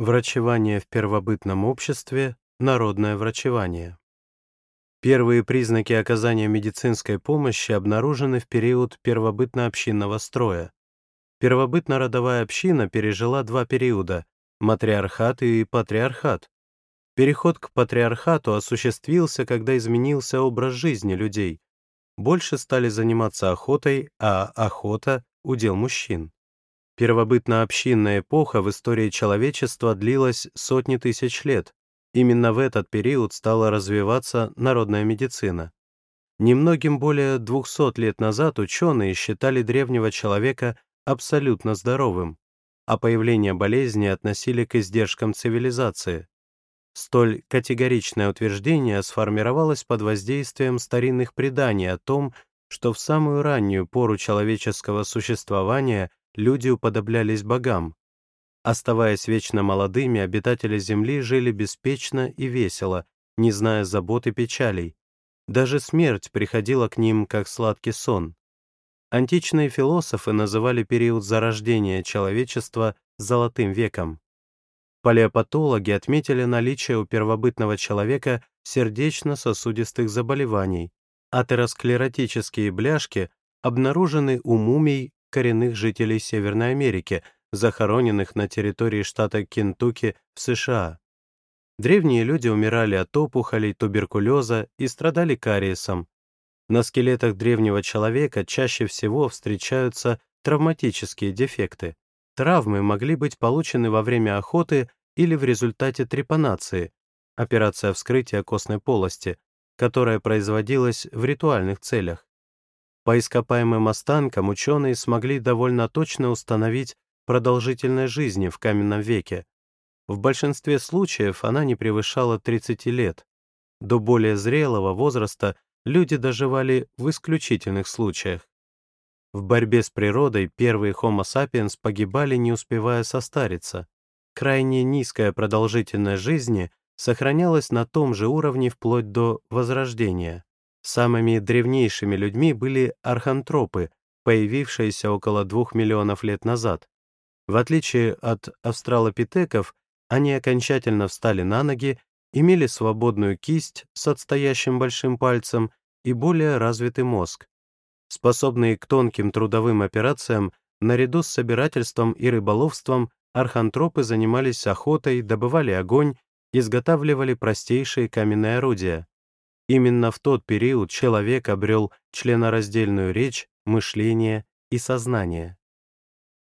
Врачевание в первобытном обществе, народное врачевание. Первые признаки оказания медицинской помощи обнаружены в период первобытно-общинного строя. Первобытно-родовая община пережила два периода — матриархат и патриархат. Переход к патриархату осуществился, когда изменился образ жизни людей. Больше стали заниматься охотой, а охота — удел мужчин. Первобытно-общинная эпоха в истории человечества длилась сотни тысяч лет. Именно в этот период стала развиваться народная медицина. Немногим более 200 лет назад ученые считали древнего человека абсолютно здоровым, а появление болезни относили к издержкам цивилизации. Столь категоричное утверждение сформировалось под воздействием старинных преданий о том, что в самую раннюю пору человеческого существования люди уподоблялись богам. Оставаясь вечно молодыми, обитатели Земли жили беспечно и весело, не зная забот и печалей. Даже смерть приходила к ним, как сладкий сон. Античные философы называли период зарождения человечества «золотым веком». Палеопатологи отметили наличие у первобытного человека сердечно-сосудистых заболеваний, атеросклеротические бляшки обнаружены у мумий коренных жителей Северной Америки, захороненных на территории штата Кентукки в США. Древние люди умирали от опухолей, туберкулеза и страдали кариесом. На скелетах древнего человека чаще всего встречаются травматические дефекты. Травмы могли быть получены во время охоты или в результате трепанации, операция вскрытия костной полости, которая производилась в ритуальных целях. По ископаемым останкам ученые смогли довольно точно установить продолжительность жизни в каменном веке. В большинстве случаев она не превышала 30 лет. До более зрелого возраста люди доживали в исключительных случаях. В борьбе с природой первые Homo sapiens погибали, не успевая состариться. Крайне низкая продолжительность жизни сохранялась на том же уровне вплоть до Возрождения. Самыми древнейшими людьми были архантропы, появившиеся около двух миллионов лет назад. В отличие от австралопитеков, они окончательно встали на ноги, имели свободную кисть с отстоящим большим пальцем и более развитый мозг. Способные к тонким трудовым операциям, наряду с собирательством и рыболовством, архантропы занимались охотой, добывали огонь, изготавливали простейшие каменные орудия. Именно в тот период человек обрел членораздельную речь, мышление и сознание.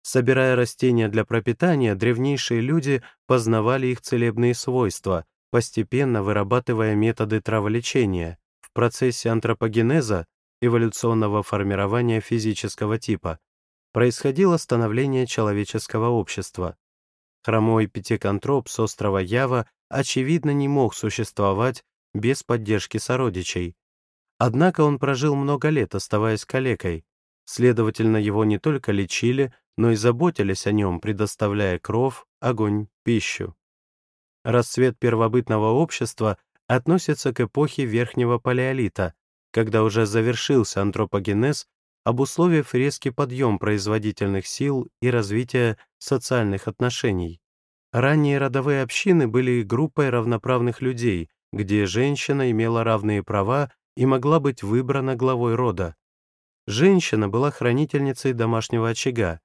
Собирая растения для пропитания, древнейшие люди познавали их целебные свойства, постепенно вырабатывая методы траволечения. В процессе антропогенеза, эволюционного формирования физического типа, происходило становление человеческого общества. Хромой пятиконтроп с острова Ява очевидно не мог существовать без поддержки сородичей. Однако он прожил много лет, оставаясь калекой. Следовательно, его не только лечили, но и заботились о нем, предоставляя кров, огонь, пищу. Расцвет первобытного общества относится к эпохе Верхнего Палеолита, когда уже завершился антропогенез, обусловив резкий подъем производительных сил и развитие социальных отношений. Ранние родовые общины были группой равноправных людей, где женщина имела равные права и могла быть выбрана главой рода. Женщина была хранительницей домашнего очага.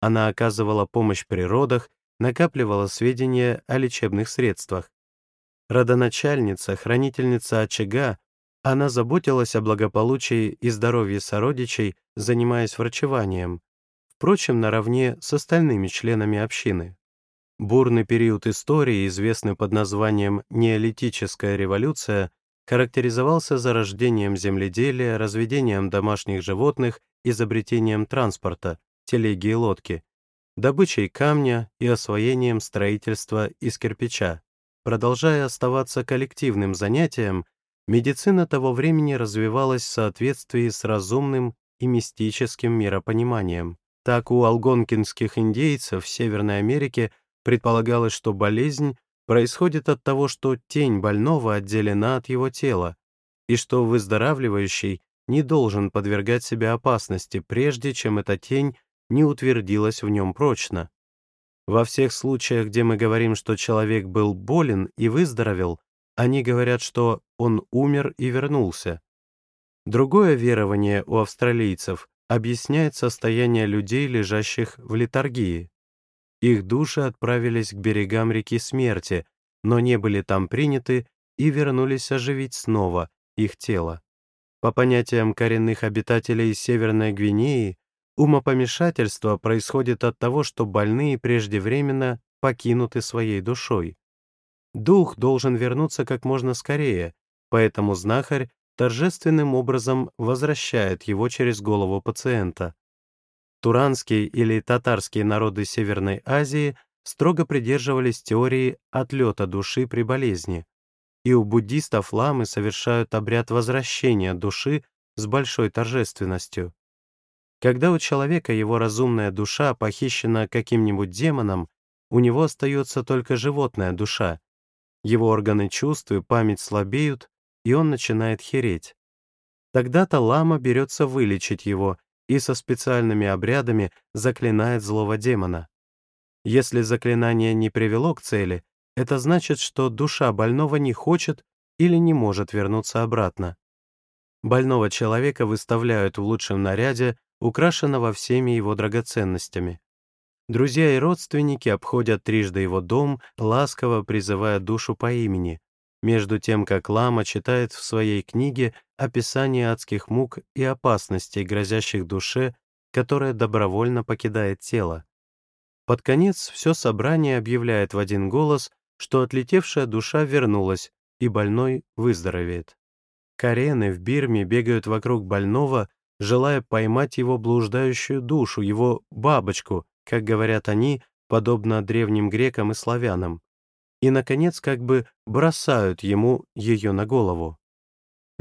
Она оказывала помощь при родах, накапливала сведения о лечебных средствах. Родоначальница, хранительница очага, она заботилась о благополучии и здоровье сородичей, занимаясь врачеванием, впрочем, наравне с остальными членами общины. Бурный период истории, известный под названием «неолитическая революция», характеризовался зарождением земледелия, разведением домашних животных, изобретением транспорта, телеги и лодки, добычей камня и освоением строительства из кирпича. Продолжая оставаться коллективным занятием, медицина того времени развивалась в соответствии с разумным и мистическим миропониманием. Так у алгонкинских индейцев в Северной Америке – Предполагалось, что болезнь происходит от того, что тень больного отделена от его тела, и что выздоравливающий не должен подвергать себя опасности, прежде чем эта тень не утвердилась в нем прочно. Во всех случаях, где мы говорим, что человек был болен и выздоровел, они говорят, что он умер и вернулся. Другое верование у австралийцев объясняет состояние людей, лежащих в литургии. Их души отправились к берегам реки смерти, но не были там приняты и вернулись оживить снова их тело. По понятиям коренных обитателей Северной Гвинеи, умопомешательство происходит от того, что больные преждевременно покинуты своей душой. Дух должен вернуться как можно скорее, поэтому знахарь торжественным образом возвращает его через голову пациента. Туранские или татарские народы Северной Азии строго придерживались теории отлета души при болезни, и у буддистов ламы совершают обряд возвращения души с большой торжественностью. Когда у человека его разумная душа похищена каким-нибудь демоном, у него остается только животная душа. Его органы чувств и память слабеют, и он начинает хереть. Тогда-то лама берется вылечить его и со специальными обрядами заклинает злого демона. Если заклинание не привело к цели, это значит, что душа больного не хочет или не может вернуться обратно. Больного человека выставляют в лучшем наряде, украшенного всеми его драгоценностями. Друзья и родственники обходят трижды его дом, ласково призывая душу по имени, между тем как Лама читает в своей книге описание адских мук и опасностей, грозящих душе, которая добровольно покидает тело. Под конец все собрание объявляет в один голос, что отлетевшая душа вернулась, и больной выздоровеет. Карены в Бирме бегают вокруг больного, желая поймать его блуждающую душу, его бабочку, как говорят они, подобно древним грекам и славянам и, наконец, как бы бросают ему ее на голову.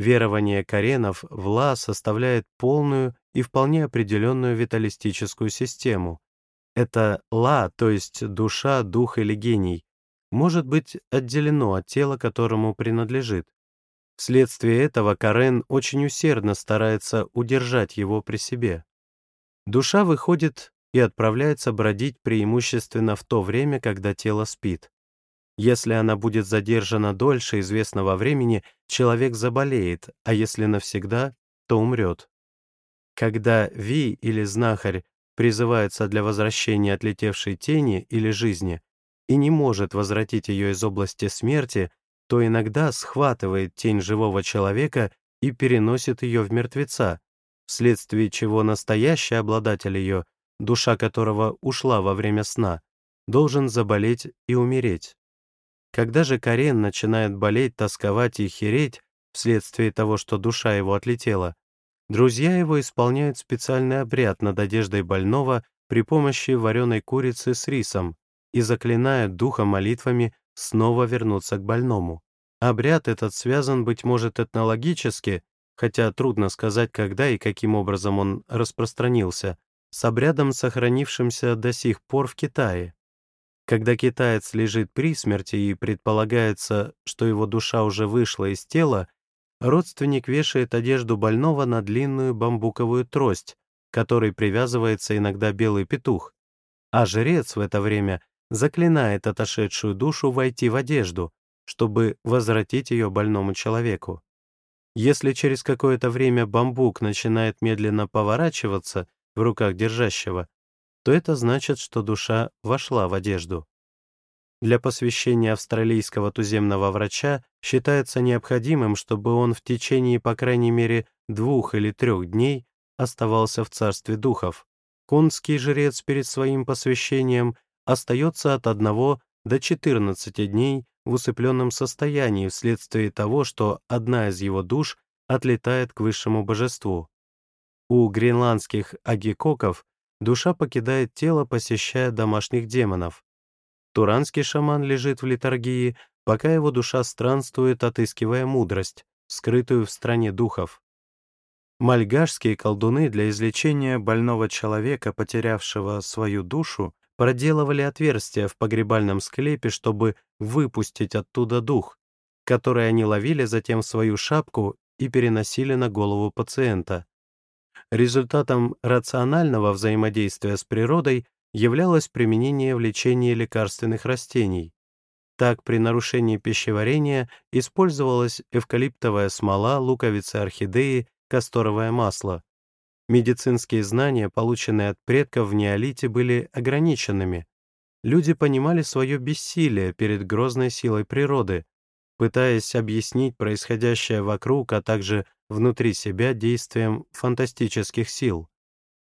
Верование Каренов Ла составляет полную и вполне определенную виталистическую систему. Это Ла, то есть душа, дух или гений, может быть отделено от тела, которому принадлежит. Вследствие этого Карен очень усердно старается удержать его при себе. Душа выходит и отправляется бродить преимущественно в то время, когда тело спит. Если она будет задержана дольше известного времени, человек заболеет, а если навсегда, то умрет. Когда Ви или знахарь призывается для возвращения отлетевшей тени или жизни и не может возвратить ее из области смерти, то иногда схватывает тень живого человека и переносит ее в мертвеца, вследствие чего настоящий обладатель ее, душа которого ушла во время сна, должен заболеть и умереть. Когда же Карен начинает болеть, тосковать и хереть вследствие того, что душа его отлетела, друзья его исполняют специальный обряд над одеждой больного при помощи вареной курицы с рисом и заклинают духа молитвами снова вернуться к больному. Обряд этот связан, быть может, этнологически, хотя трудно сказать, когда и каким образом он распространился, с обрядом, сохранившимся до сих пор в Китае. Когда китаец лежит при смерти и предполагается, что его душа уже вышла из тела, родственник вешает одежду больного на длинную бамбуковую трость, которой привязывается иногда белый петух, а жрец в это время заклинает отошедшую душу войти в одежду, чтобы возвратить ее больному человеку. Если через какое-то время бамбук начинает медленно поворачиваться в руках держащего, то это значит, что душа вошла в одежду. Для посвящения австралийского туземного врача считается необходимым, чтобы он в течение, по крайней мере, двух или трех дней оставался в царстве духов. Кунский жрец перед своим посвящением остается от одного до 14 дней в усыпленном состоянии вследствие того, что одна из его душ отлетает к высшему божеству. У гренландских агикоков душа покидает тело, посещая домашних демонов. Туранский шаман лежит в литургии, пока его душа странствует, отыскивая мудрость, скрытую в стране духов. Мальгашские колдуны для излечения больного человека, потерявшего свою душу, проделывали отверстия в погребальном склепе, чтобы выпустить оттуда дух, который они ловили затем в свою шапку и переносили на голову пациента. Результатом рационального взаимодействия с природой являлось применение в лечении лекарственных растений. Так, при нарушении пищеварения использовалась эвкалиптовая смола, луковицы орхидеи, касторовое масло. Медицинские знания, полученные от предков в неолите, были ограниченными. Люди понимали свое бессилие перед грозной силой природы, пытаясь объяснить происходящее вокруг, а также внутри себя действием фантастических сил.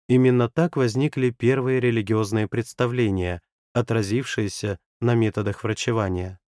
Именно так возникли первые религиозные представления, отразившиеся на методах врачевания.